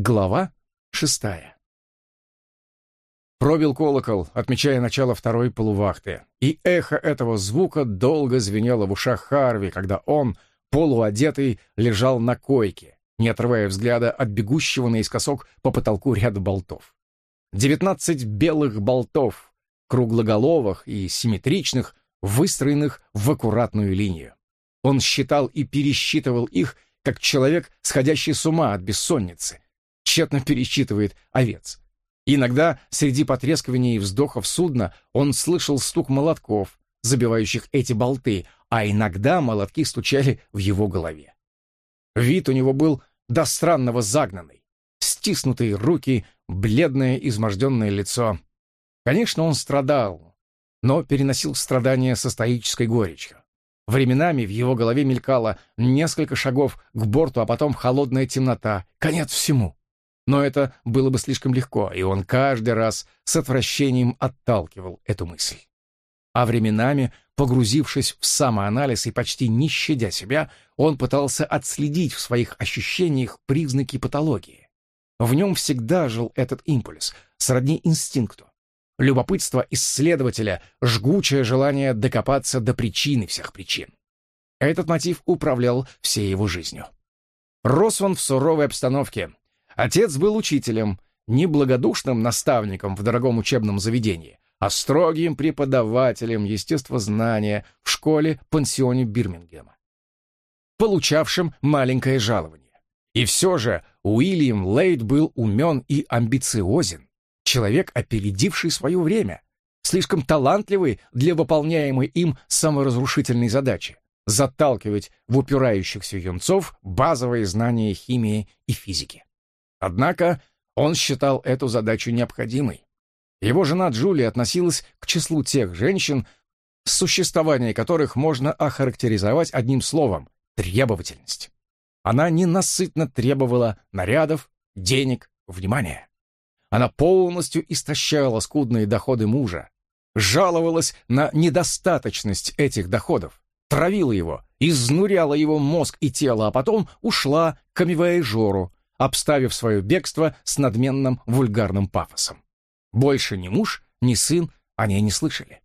Глава шестая. Пробил колокол, отмечая начало второй полувахты, и эхо этого звука долго звенело в ушах Харви, когда он, полуодетый, лежал на койке, не отрывая взгляда от бегущего наискосок по потолку ряда болтов. Девятнадцать белых болтов, круглоголовых и симметричных, выстроенных в аккуратную линию. Он считал и пересчитывал их, как человек, сходящий с ума от бессонницы — тщетно пересчитывает овец. Иногда среди потрескивания и вздохов судна он слышал стук молотков, забивающих эти болты, а иногда молотки стучали в его голове. Вид у него был до странного загнанный. Стиснутые руки, бледное изможденное лицо. Конечно, он страдал, но переносил страдания со стоической горечью. Временами в его голове мелькало несколько шагов к борту, а потом холодная темнота. Конец всему. Но это было бы слишком легко, и он каждый раз с отвращением отталкивал эту мысль. А временами, погрузившись в самоанализ и почти не щадя себя, он пытался отследить в своих ощущениях признаки патологии. В нем всегда жил этот импульс, сродни инстинкту. Любопытство исследователя, жгучее желание докопаться до причины всех причин. Этот мотив управлял всей его жизнью. Рос он в суровой обстановке, Отец был учителем, не благодушным наставником в дорогом учебном заведении, а строгим преподавателем естествознания в школе-пансионе Бирмингема, получавшим маленькое жалование. И все же Уильям Лейд был умен и амбициозен, человек, опередивший свое время, слишком талантливый для выполняемой им саморазрушительной задачи заталкивать в упирающихся юнцов базовые знания химии и физики. Однако он считал эту задачу необходимой. Его жена Джулия относилась к числу тех женщин, существование которых можно охарактеризовать одним словом — требовательность. Она ненасытно требовала нарядов, денег, внимания. Она полностью истощала скудные доходы мужа, жаловалась на недостаточность этих доходов, травила его, изнуряла его мозг и тело, а потом ушла к Жору обставив свое бегство с надменным вульгарным пафосом. Больше ни муж, ни сын о ней не слышали.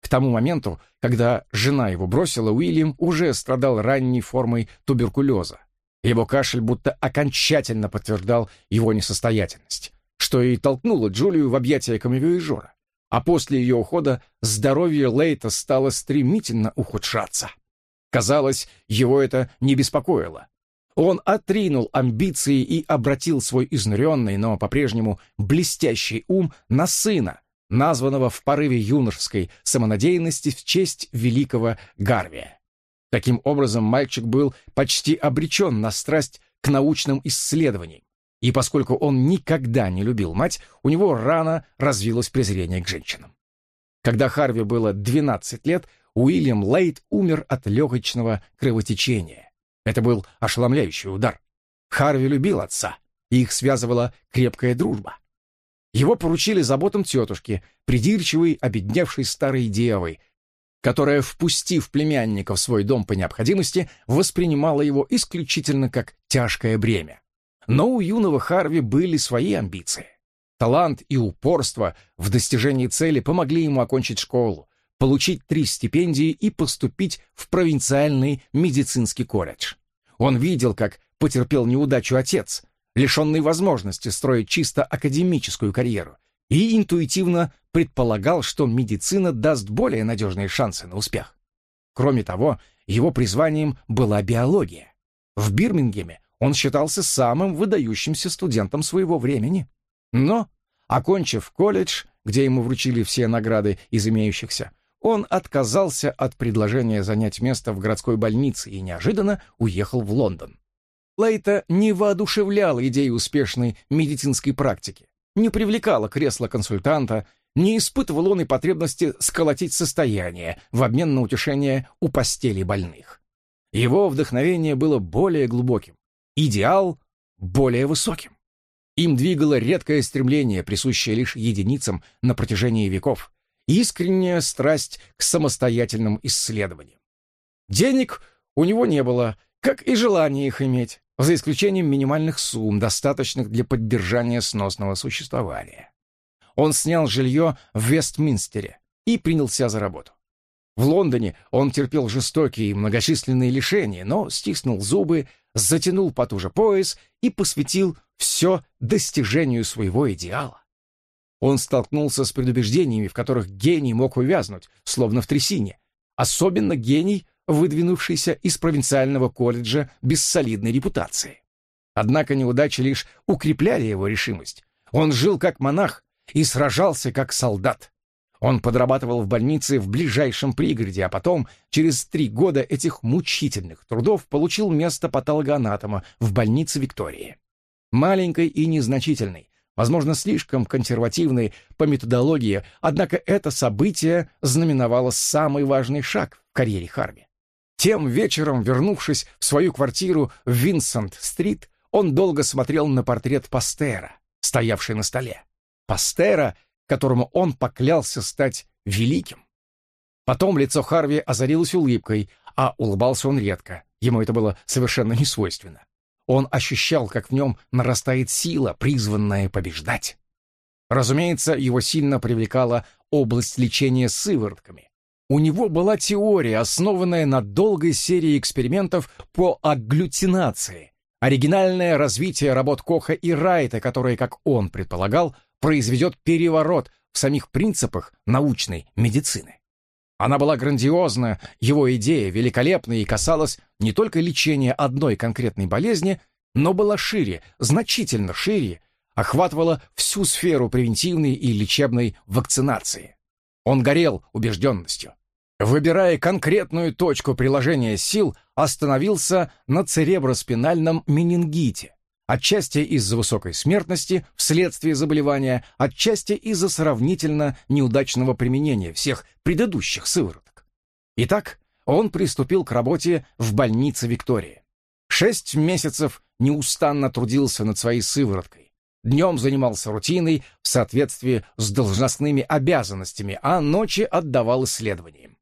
К тому моменту, когда жена его бросила, Уильям уже страдал ранней формой туберкулеза. Его кашель будто окончательно подтверждал его несостоятельность, что и толкнуло Джулию в объятия камевиэжора. А после ее ухода здоровье Лейта стало стремительно ухудшаться. Казалось, его это не беспокоило. Он отринул амбиции и обратил свой изнуренный, но по-прежнему блестящий ум на сына, названного в порыве юношеской самонадеянности в честь великого Гарвия. Таким образом, мальчик был почти обречен на страсть к научным исследованиям, и поскольку он никогда не любил мать, у него рано развилось презрение к женщинам. Когда Харви было 12 лет, Уильям Лейт умер от легочного кровотечения, это был ошеломляющий удар. Харви любил отца, и их связывала крепкая дружба. Его поручили заботам тетушки, придирчивой, обедневшей старой девой, которая, впустив племянника в свой дом по необходимости, воспринимала его исключительно как тяжкое бремя. Но у юного Харви были свои амбиции. Талант и упорство в достижении цели помогли ему окончить школу, получить три стипендии и поступить в провинциальный медицинский колледж. Он видел, как потерпел неудачу отец, лишенный возможности строить чисто академическую карьеру, и интуитивно предполагал, что медицина даст более надежные шансы на успех. Кроме того, его призванием была биология. В Бирмингеме он считался самым выдающимся студентом своего времени. Но, окончив колледж, где ему вручили все награды из имеющихся, он отказался от предложения занять место в городской больнице и неожиданно уехал в Лондон. Лейта не воодушевляла идея успешной медицинской практики, не привлекала кресло консультанта, не испытывал он и потребности сколотить состояние в обмен на утешение у постели больных. Его вдохновение было более глубоким, идеал более высоким. Им двигало редкое стремление, присущее лишь единицам на протяжении веков искренняя страсть к самостоятельным исследованиям. Денег у него не было, как и желания их иметь. за исключением минимальных сумм, достаточных для поддержания сносного существования. Он снял жилье в Вестминстере и принялся за работу. В Лондоне он терпел жестокие и многочисленные лишения, но стиснул зубы, затянул потуже пояс и посвятил все достижению своего идеала. Он столкнулся с предубеждениями, в которых гений мог увязнуть, словно в трясине. Особенно гений, выдвинувшийся из провинциального колледжа без солидной репутации. Однако неудачи лишь укрепляли его решимость. Он жил как монах и сражался как солдат. Он подрабатывал в больнице в ближайшем пригороде, а потом, через три года этих мучительных трудов, получил место патологоанатома в больнице Виктории. Маленькой и незначительной, возможно, слишком консервативной по методологии, однако это событие знаменовало самый важный шаг в карьере Харви. Тем вечером, вернувшись в свою квартиру в Винсент-стрит, он долго смотрел на портрет Пастера, стоявший на столе. Пастера, которому он поклялся стать великим. Потом лицо Харви озарилось улыбкой, а улыбался он редко. Ему это было совершенно не свойственно. Он ощущал, как в нем нарастает сила, призванная побеждать. Разумеется, его сильно привлекала область лечения сыворотками. У него была теория, основанная на долгой серии экспериментов по агглютинации, оригинальное развитие работ Коха и Райта, которые, как он предполагал, произведет переворот в самих принципах научной медицины. Она была грандиозна, его идея великолепна и касалась не только лечения одной конкретной болезни, но была шире, значительно шире, охватывала всю сферу превентивной и лечебной вакцинации. Он горел убежденностью. Выбирая конкретную точку приложения сил, остановился на цереброспинальном менингите, Отчасти из-за высокой смертности вследствие заболевания, отчасти из-за сравнительно неудачного применения всех предыдущих сывороток. Итак, он приступил к работе в больнице Виктории. Шесть месяцев неустанно трудился над своей сывороткой. Днем занимался рутиной в соответствии с должностными обязанностями, а ночи отдавал исследованиям.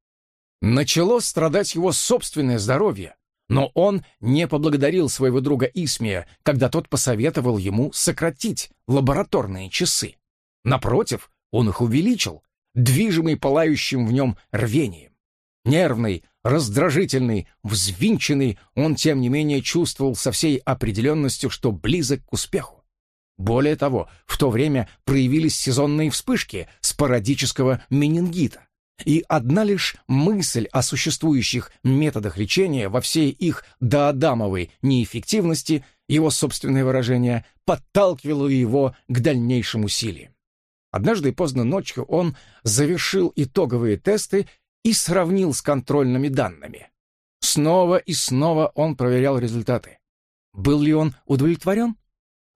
Начало страдать его собственное здоровье, но он не поблагодарил своего друга Исмия, когда тот посоветовал ему сократить лабораторные часы. Напротив, он их увеличил, движимый пылающим в нем рвением. Нервный, раздражительный, взвинченный, он, тем не менее, чувствовал со всей определенностью, что близок к успеху. Более того, в то время проявились сезонные вспышки спорадического менингита. И одна лишь мысль о существующих методах лечения во всей их доадамовой неэффективности, его собственное выражение, подталкивало его к дальнейшим усилиям. Однажды поздно ночью он завершил итоговые тесты и сравнил с контрольными данными. Снова и снова он проверял результаты. Был ли он удовлетворен?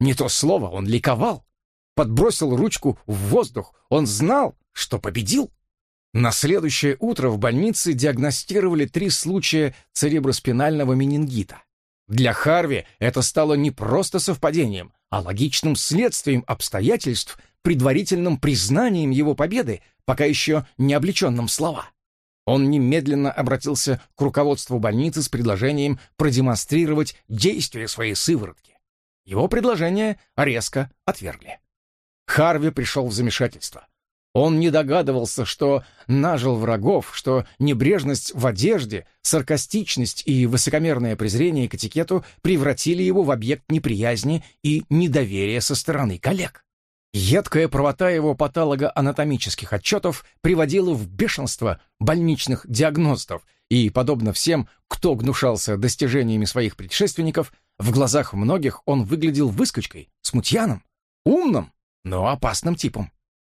Не то слово, он ликовал. Подбросил ручку в воздух, он знал, что победил. На следующее утро в больнице диагностировали три случая цереброспинального менингита. Для Харви это стало не просто совпадением, а логичным следствием обстоятельств, предварительным признанием его победы, пока еще не облеченным слова. Он немедленно обратился к руководству больницы с предложением продемонстрировать действие своей сыворотки. Его предложение резко отвергли. Харви пришел в замешательство. Он не догадывался, что нажил врагов, что небрежность в одежде, саркастичность и высокомерное презрение к этикету превратили его в объект неприязни и недоверия со стороны коллег. Едкая правота его патологоанатомических отчетов приводила в бешенство больничных диагностов, и, подобно всем, кто гнушался достижениями своих предшественников, в глазах многих он выглядел выскочкой, смутьяном, умным, но опасным типом.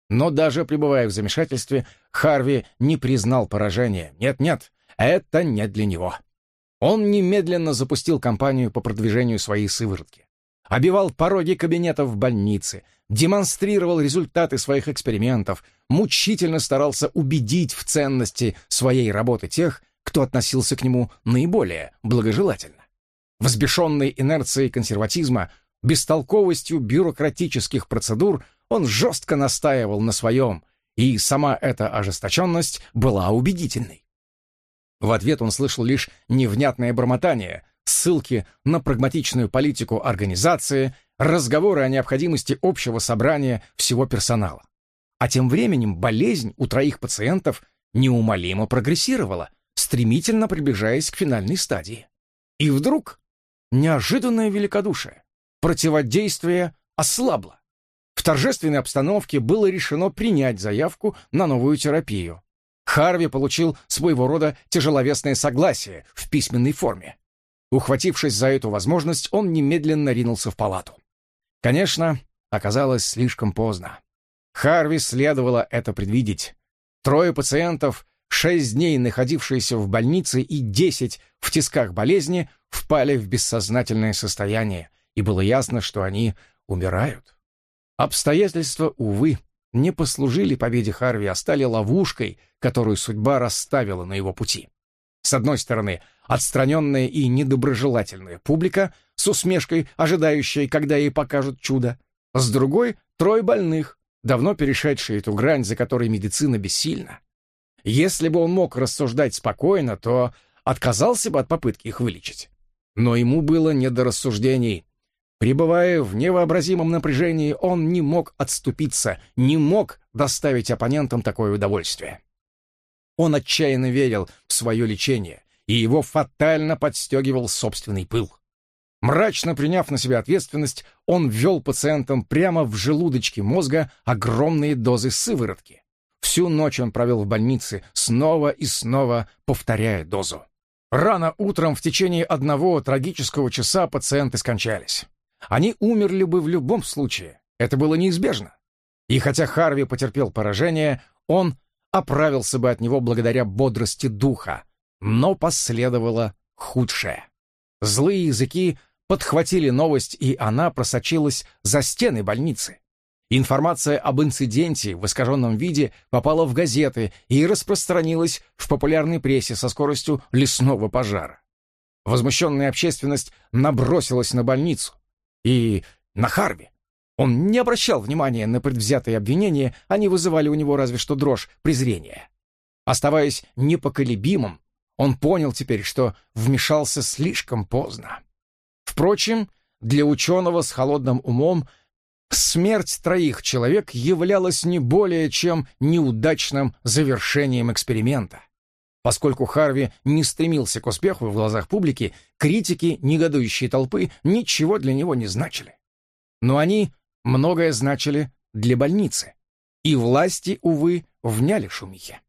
Но даже пребывая в замешательстве, Харви не признал поражения. Нет-нет, это не для него. Он немедленно запустил кампанию по продвижению своей сыворотки. Обивал пороги кабинетов в больнице, демонстрировал результаты своих экспериментов, мучительно старался убедить в ценности своей работы тех, кто относился к нему наиболее благожелательно. Взбешенный инерцией консерватизма, бестолковостью бюрократических процедур – он жестко настаивал на своем, и сама эта ожесточенность была убедительной. В ответ он слышал лишь невнятное бормотание, ссылки на прагматичную политику организации, разговоры о необходимости общего собрания всего персонала. А тем временем болезнь у троих пациентов неумолимо прогрессировала, стремительно приближаясь к финальной стадии. И вдруг неожиданное великодушие, противодействие ослабло. В торжественной обстановке было решено принять заявку на новую терапию. Харви получил своего рода тяжеловесное согласие в письменной форме. Ухватившись за эту возможность, он немедленно ринулся в палату. Конечно, оказалось слишком поздно. Харви следовало это предвидеть. Трое пациентов, шесть дней находившиеся в больнице и десять в тисках болезни, впали в бессознательное состояние, и было ясно, что они умирают. Обстоятельства, увы, не послужили победе Харви, а стали ловушкой, которую судьба расставила на его пути. С одной стороны, отстраненная и недоброжелательная публика с усмешкой, ожидающая, когда ей покажут чудо. С другой — трое больных, давно перешедшие эту грань, за которой медицина бессильна. Если бы он мог рассуждать спокойно, то отказался бы от попытки их вылечить. Но ему было не до рассуждений. Пребывая в невообразимом напряжении, он не мог отступиться, не мог доставить оппонентам такое удовольствие. Он отчаянно верил в свое лечение, и его фатально подстегивал собственный пыл. Мрачно приняв на себя ответственность, он ввел пациентам прямо в желудочки мозга огромные дозы сыворотки. Всю ночь он провел в больнице, снова и снова повторяя дозу. Рано утром в течение одного трагического часа пациенты скончались. Они умерли бы в любом случае. Это было неизбежно. И хотя Харви потерпел поражение, он оправился бы от него благодаря бодрости духа. Но последовало худшее. Злые языки подхватили новость, и она просочилась за стены больницы. Информация об инциденте в искаженном виде попала в газеты и распространилась в популярной прессе со скоростью лесного пожара. Возмущенная общественность набросилась на больницу и на Харви. Он не обращал внимания на предвзятые обвинения, они вызывали у него разве что дрожь презрения. Оставаясь непоколебимым, он понял теперь, что вмешался слишком поздно. Впрочем, для ученого с холодным умом смерть троих человек являлась не более чем неудачным завершением эксперимента. Поскольку Харви не стремился к успеху в глазах публики, критики негодующей толпы ничего для него не значили. Но они многое значили для больницы. И власти, увы, вняли шумихе.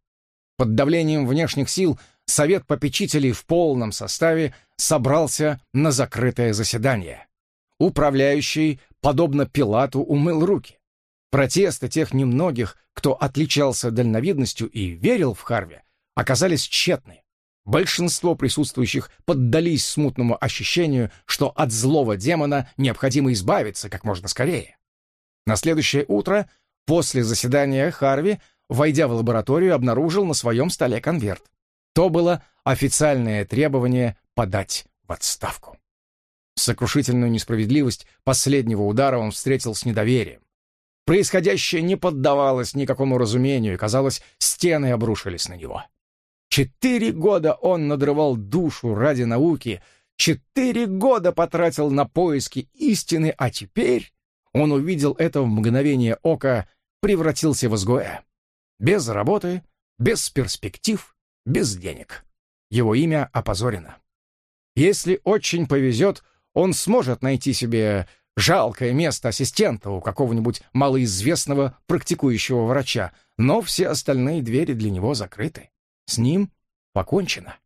Под давлением внешних сил Совет попечителей в полном составе собрался на закрытое заседание. Управляющий, подобно Пилату, умыл руки. Протесты тех немногих, кто отличался дальновидностью и верил в Харви, оказались тщетны. Большинство присутствующих поддались смутному ощущению, что от злого демона необходимо избавиться как можно скорее. На следующее утро, после заседания Харви, войдя в лабораторию, обнаружил на своем столе конверт. То было официальное требование подать в отставку. Сокрушительную несправедливость последнего удара он встретил с недоверием. Происходящее не поддавалось никакому разумению, и, казалось, стены обрушились на него. Четыре года он надрывал душу ради науки, четыре года потратил на поиски истины, а теперь он увидел это в мгновение ока, превратился в изгоя. Без работы, без перспектив, без денег. Его имя опозорено. Если очень повезет, он сможет найти себе жалкое место ассистента у какого-нибудь малоизвестного практикующего врача, но все остальные двери для него закрыты. С ним покончено.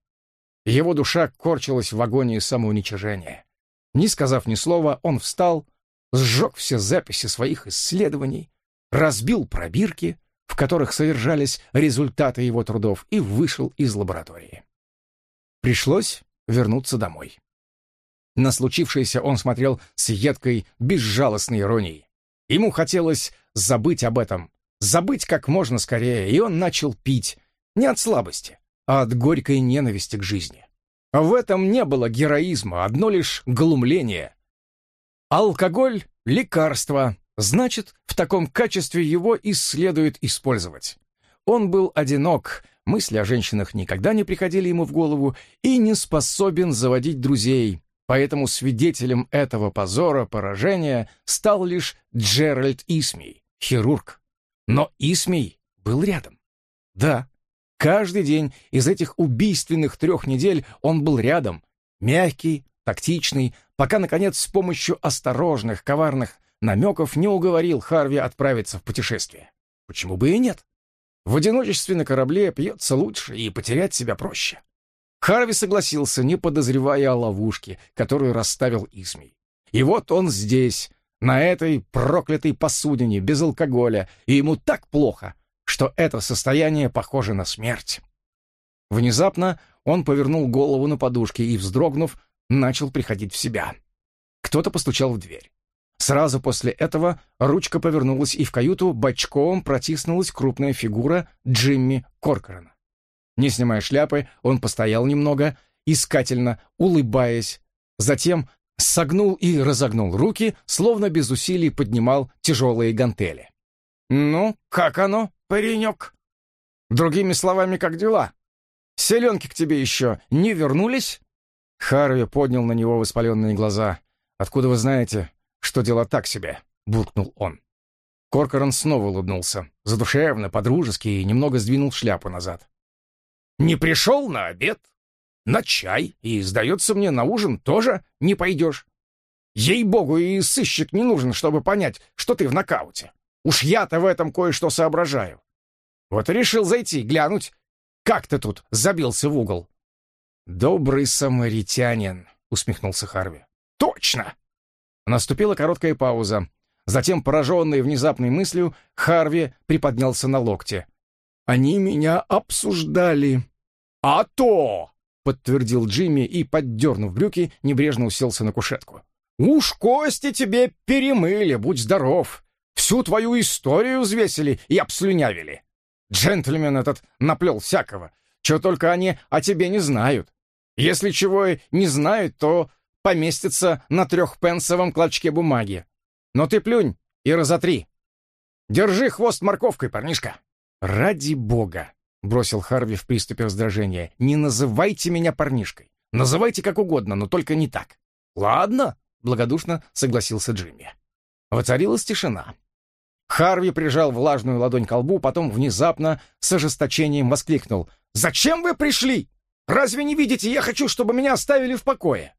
Его душа корчилась в агонии самоуничижения. Не сказав ни слова, он встал, сжег все записи своих исследований, разбил пробирки, в которых содержались результаты его трудов, и вышел из лаборатории. Пришлось вернуться домой. На случившееся он смотрел с едкой, безжалостной иронией. Ему хотелось забыть об этом, забыть как можно скорее, и он начал пить, не от слабости, а от горькой ненависти к жизни. В этом не было героизма, одно лишь глумление. Алкоголь — лекарство, Значит, в таком качестве его и следует использовать. Он был одинок, мысли о женщинах никогда не приходили ему в голову и не способен заводить друзей. Поэтому свидетелем этого позора поражения стал лишь Джеральд Исмей, хирург. Но Исмей был рядом. Да, каждый день из этих убийственных трех недель он был рядом, мягкий, тактичный, пока, наконец, с помощью осторожных, коварных намеков не уговорил Харви отправиться в путешествие. Почему бы и нет? В одиночестве на корабле пьется лучше и потерять себя проще. Харви согласился, не подозревая о ловушке, которую расставил Исмей. И вот он здесь, на этой проклятой посудине, без алкоголя, и ему так плохо, что это состояние похоже на смерть. Внезапно он повернул голову на подушке и, вздрогнув, начал приходить в себя. Кто-то постучал в дверь. Сразу после этого ручка повернулась, и в каюту бочком протиснулась крупная фигура Джимми Коркорена. Не снимая шляпы, он постоял немного, искательно, улыбаясь, затем согнул и разогнул руки, словно без усилий поднимал тяжелые гантели. «Ну, как оно, паренек?» «Другими словами, как дела? Селенки к тебе еще не вернулись?» Харви поднял на него воспаленные глаза. «Откуда вы знаете, что дело так себе?» — буркнул он. Коркоран снова улыбнулся, задушевно, подружески и немного сдвинул шляпу назад. «Не пришел на обед? На чай? И, сдается мне, на ужин тоже не пойдешь? Ей-богу, и сыщик не нужен, чтобы понять, что ты в нокауте. Уж я-то в этом кое-что соображаю. Вот решил зайти, глянуть, как ты тут забился в угол. «Добрый самаритянин», — усмехнулся Харви. «Точно!» Наступила короткая пауза. Затем, пораженный внезапной мыслью, Харви приподнялся на локте. «Они меня обсуждали». «А то!» — подтвердил Джимми и, поддернув брюки, небрежно уселся на кушетку. «Уж кости тебе перемыли, будь здоров. Всю твою историю взвесили и обслюнявили. Джентльмен этот наплел всякого, чего только они о тебе не знают. Если чего и не знают, то поместится на трехпенсовом клочке бумаги. Но ты плюнь и разотри. Держи хвост морковкой, парнишка. Ради бога, бросил Харви в приступе раздражения. Не называйте меня парнишкой. Называйте как угодно, но только не так. Ладно, благодушно согласился Джимми. Воцарилась тишина. Харви прижал влажную ладонь к лбу, потом внезапно с ожесточением воскликнул. «Зачем вы пришли? Разве не видите, я хочу, чтобы меня оставили в покое!»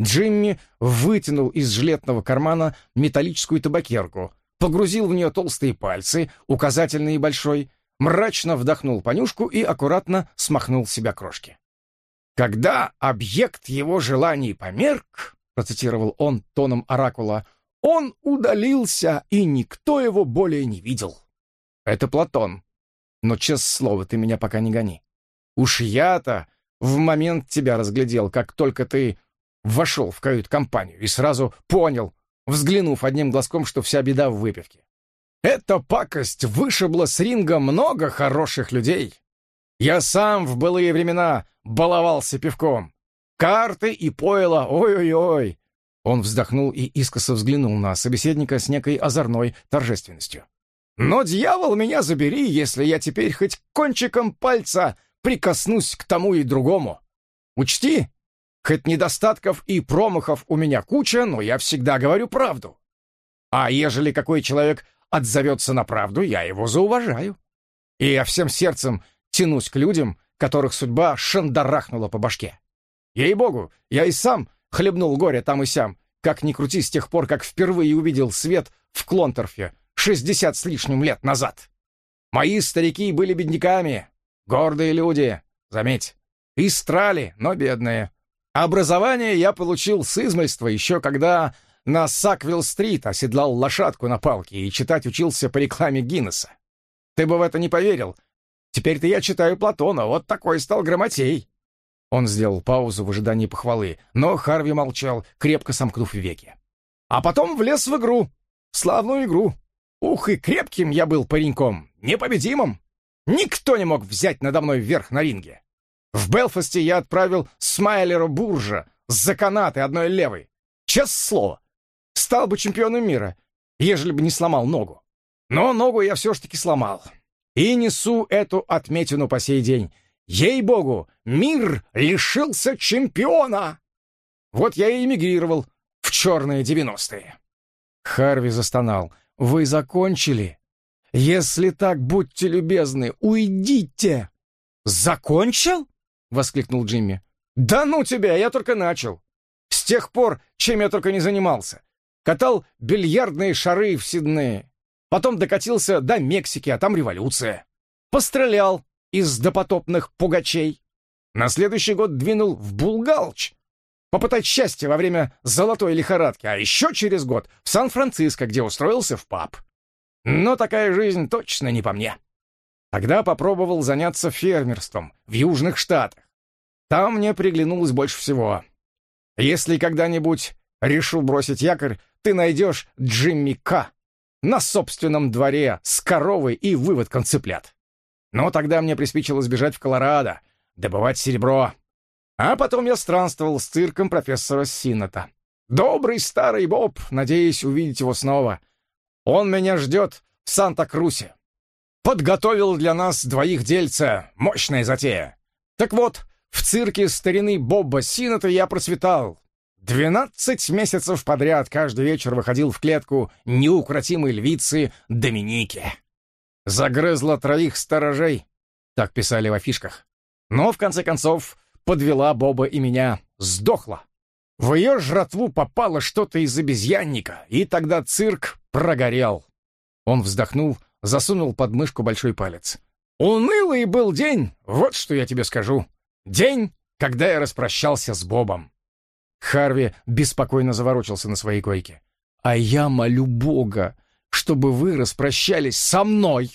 Джимми вытянул из жилетного кармана металлическую табакерку, погрузил в нее толстые пальцы, указательный и большой, мрачно вдохнул понюшку и аккуратно смахнул с себя крошки. «Когда объект его желаний померк», — процитировал он тоном оракула, — «он удалился, и никто его более не видел». «Это Платон. Но, честное слово, ты меня пока не гони. Уж я-то в момент тебя разглядел, как только ты вошел в кают-компанию и сразу понял, взглянув одним глазком, что вся беда в выпивке. Эта пакость вышибла с ринга много хороших людей. Я сам в былые времена баловался пивком. Карты и пойло, ой-ой-ой. Он вздохнул и искоса взглянул на собеседника с некой озорной торжественностью. Но дьявол меня забери, если я теперь хоть кончиком пальца прикоснусь к тому и другому. Учти, хоть недостатков и промахов у меня куча, но я всегда говорю правду. А ежели какой человек отзовется на правду, я его зауважаю. И я всем сердцем тянусь к людям, которых судьба шандарахнула по башке. Ей-богу, я и сам хлебнул горе там и сям, как ни крути с тех пор, как впервые увидел свет в Клонторфе шестьдесят с лишним лет назад. Мои старики были бедняками, Гордые люди, заметь. Истрали, но бедные. Образование я получил с измольства еще когда на Саквилл-стрит оседлал лошадку на палке и читать учился по рекламе Гиннесса. Ты бы в это не поверил. Теперь-то я читаю Платона, вот такой стал грамотей. Он сделал паузу в ожидании похвалы, но Харви молчал, крепко сомкнув веки. А потом влез в игру. Славную игру. Ух, и крепким я был пареньком, непобедимым. Никто не мог взять надо мной верх на ринге. В Белфасте я отправил Смайлеру Буржа за канаты одной левой. Честное слово, стал бы чемпионом мира, ежели бы не сломал ногу. Но ногу я все ж таки сломал. И несу эту отметину по сей день. Ей-богу, мир лишился чемпиона! Вот я и эмигрировал в черные девяностые. Харви застонал. «Вы закончили? Если так, будьте любезны, уйдите!» «Закончил?» — воскликнул Джимми. «Да ну тебя, я только начал. С тех пор, чем я только не занимался. Катал бильярдные шары в Сиднее. Потом докатился до Мексики, а там революция. Пострелял из допотопных пугачей. На следующий год двинул в Булгалч. Попытать счастье во время золотой лихорадки, а еще через год в Сан-Франциско, где устроился в паб. Но такая жизнь точно не по мне. Тогда попробовал заняться фермерством в Южных Штатах. Там мне приглянулось больше всего. Если когда-нибудь решу бросить якорь, ты найдешь Джимми К. на собственном дворе с коровой и выводком цыплят. Но тогда мне приспичило сбежать в Колорадо, добывать серебро. А потом я странствовал с цирком профессора Сината. Добрый старый Боб, надеюсь увидеть его снова. Он меня ждет в Санта-Крусе. Подготовил для нас двоих дельца. Мощная затея. Так вот, в цирке старины Бобба Сината я процветал. Двенадцать месяцев подряд каждый вечер выходил в клетку неукротимой львицы Доминики. Загрызла троих сторожей, так писали в афишках. Но, в конце концов, подвела Боба и меня, сдохла. В ее жратву попало что-то из обезьянника, и тогда цирк прогорел. Он вздохнул, засунул под мышку большой палец. «Унылый был день, вот что я тебе скажу. День, когда я распрощался с Бобом». Харви беспокойно заворочился на своей койке. «А я молю Бога, чтобы вы распрощались со мной!»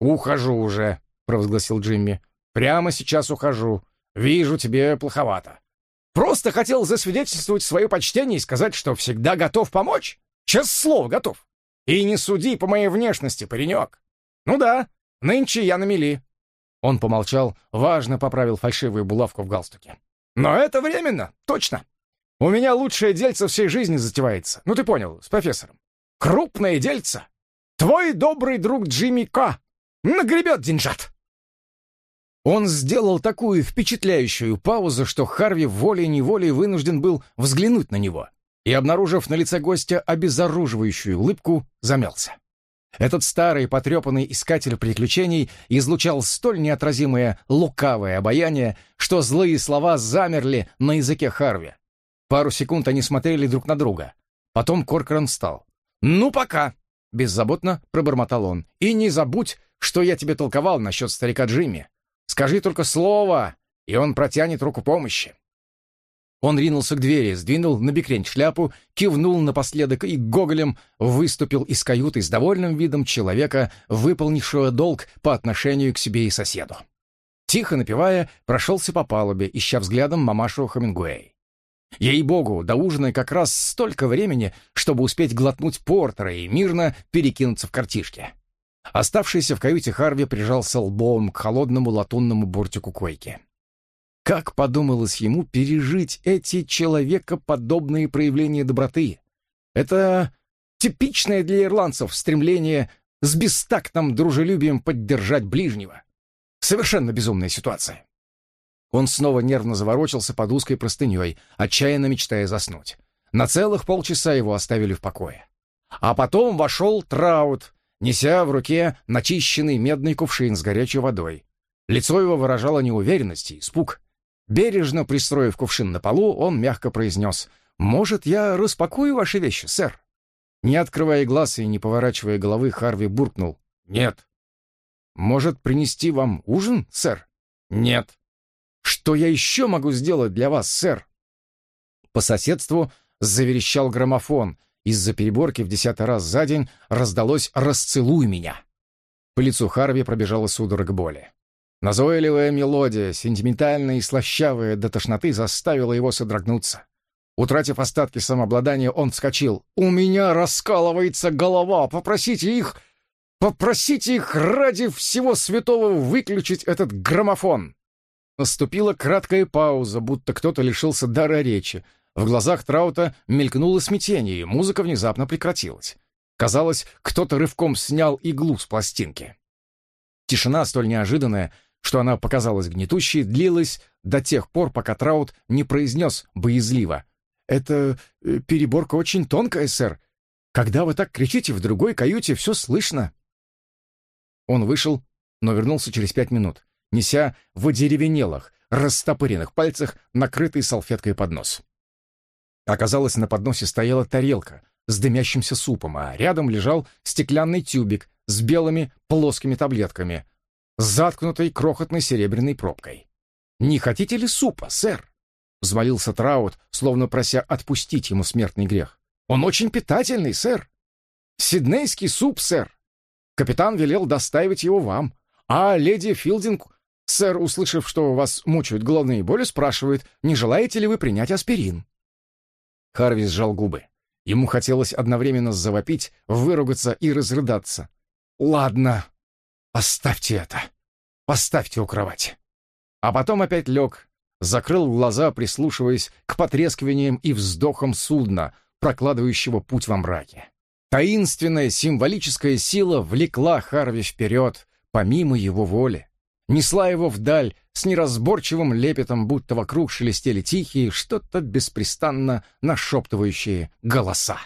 «Ухожу уже», — провозгласил Джимми. «Прямо сейчас ухожу. Вижу, тебе плоховато. Просто хотел засвидетельствовать свое почтение и сказать, что всегда готов помочь. Честное слово, готов. И не суди по моей внешности, паренек. Ну да, нынче я на мели. Он помолчал, важно поправил фальшивую булавку в галстуке. Но это временно, точно. У меня лучшее дельце всей жизни затевается. Ну ты понял, с профессором. Крупное дельце. Твой добрый друг Джимми К. нагребет деньжат. Он сделал такую впечатляющую паузу, что Харви волей-неволей вынужден был взглянуть на него и, обнаружив на лице гостя обезоруживающую улыбку, замялся. Этот старый потрепанный искатель приключений излучал столь неотразимое лукавое обаяние, что злые слова замерли на языке Харви. Пару секунд они смотрели друг на друга. Потом Коркран встал. «Ну, пока!» — беззаботно пробормотал он. «И не забудь, что я тебе толковал насчет старика Джимми. Скажи только слово, и он протянет руку помощи. Он ринулся к двери, сдвинул на бекрень шляпу, кивнул напоследок и гоголем выступил из каюты с довольным видом человека, выполнившего долг по отношению к себе и соседу. Тихо напевая, прошелся по палубе, ища взглядом мамашу Хамингуэй. Ей-богу, до ужина как раз столько времени, чтобы успеть глотнуть портера и мирно перекинуться в картишки. Оставшийся в каюте Харви прижался лбом к холодному латунному бортику койки. Как подумалось ему пережить эти человекоподобные проявления доброты? Это типичное для ирландцев стремление с бестактным дружелюбием поддержать ближнего. Совершенно безумная ситуация. Он снова нервно заворочился под узкой простыней, отчаянно мечтая заснуть. На целых полчаса его оставили в покое. А потом вошел Траут, неся в руке начищенный медный кувшин с горячей водой. Лицо его выражало неуверенность и испуг. Бережно пристроив кувшин на полу, он мягко произнес «Может, я распакую ваши вещи, сэр?» Не открывая глаз и не поворачивая головы, Харви буркнул «Нет». «Может, принести вам ужин, сэр?» «Нет». «Что я еще могу сделать для вас, сэр?» По соседству заверещал граммофон. Из-за переборки в десятый раз за день раздалось «Расцелуй меня». По лицу Харви пробежала судорога боли. Назойливая мелодия, сентиментальная и слащавая до тошноты, заставила его содрогнуться. Утратив остатки самообладания, он вскочил. «У меня раскалывается голова! Попросите их... Попросите их ради всего святого выключить этот граммофон!» Наступила краткая пауза, будто кто-то лишился дара речи. В глазах Траута мелькнуло смятение, и музыка внезапно прекратилась. Казалось, кто-то рывком снял иглу с пластинки. Тишина, столь неожиданная, что она показалась гнетущей, длилась до тех пор, пока Траут не произнес боязливо. «Это э, переборка очень тонкая, сэр. Когда вы так кричите, в другой каюте все слышно». Он вышел, но вернулся через пять минут, неся в одеревенелых, растопыренных пальцах накрытый салфеткой поднос. Оказалось, на подносе стояла тарелка с дымящимся супом, а рядом лежал стеклянный тюбик с белыми плоскими таблетками, заткнутой крохотной серебряной пробкой. «Не хотите ли супа, сэр?» — взмолился Траут, словно прося отпустить ему смертный грех. «Он очень питательный, сэр. Сиднейский суп, сэр. Капитан велел доставить его вам. А леди Филдинг, сэр, услышав, что вас мучают головные боли, спрашивает, не желаете ли вы принять аспирин?» Харви сжал губы. Ему хотелось одновременно завопить, выругаться и разрыдаться. «Ладно, оставьте это. Поставьте у кровати». А потом опять лег, закрыл глаза, прислушиваясь к потрескиваниям и вздохам судна, прокладывающего путь во мраке. Таинственная символическая сила влекла Харви вперед, помимо его воли. Несла его вдаль с неразборчивым лепетом, будто вокруг шелестели тихие, что-то беспрестанно нашептывающие голоса.